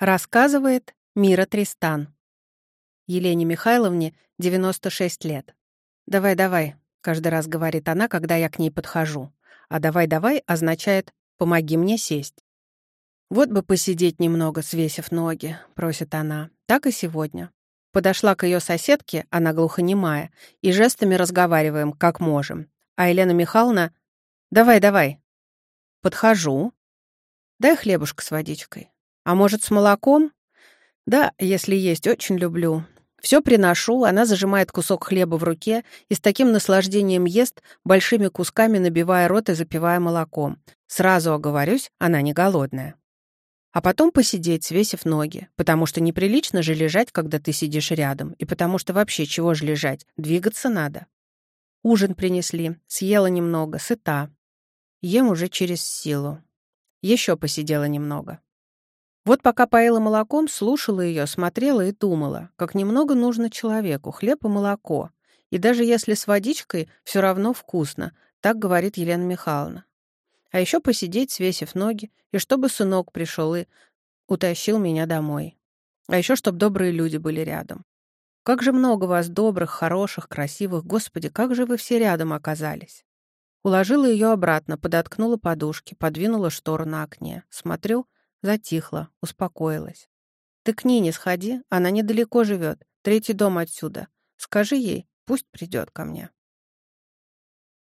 Рассказывает Мира Тристан. Елене Михайловне 96 лет. «Давай-давай», — каждый раз говорит она, когда я к ней подхожу. А «давай-давай» означает «помоги мне сесть». «Вот бы посидеть немного, свесив ноги», — просит она. Так и сегодня. Подошла к ее соседке, она глухонемая, и жестами разговариваем, как можем. А Елена Михайловна «давай-давай». Подхожу. «Дай хлебушка с водичкой». А может, с молоком? Да, если есть, очень люблю. Все приношу, она зажимает кусок хлеба в руке и с таким наслаждением ест, большими кусками набивая рот и запивая молоком. Сразу оговорюсь, она не голодная. А потом посидеть, свесив ноги, потому что неприлично же лежать, когда ты сидишь рядом, и потому что вообще чего же лежать, двигаться надо. Ужин принесли, съела немного, сыта. Ем уже через силу. Еще посидела немного. Вот пока поила молоком, слушала ее, смотрела и думала, как немного нужно человеку, хлеб и молоко. И даже если с водичкой, все равно вкусно, так говорит Елена Михайловна. А еще посидеть, свесив ноги, и чтобы сынок пришел и утащил меня домой. А еще, чтобы добрые люди были рядом. Как же много вас добрых, хороших, красивых. Господи, как же вы все рядом оказались. Уложила ее обратно, подоткнула подушки, подвинула штору на окне. Смотрю, Затихла, успокоилась. «Ты к Нине сходи, она недалеко живет, третий дом отсюда. Скажи ей, пусть придет ко мне».